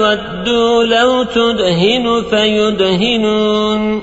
ودوا لو تدهن فيدهنون.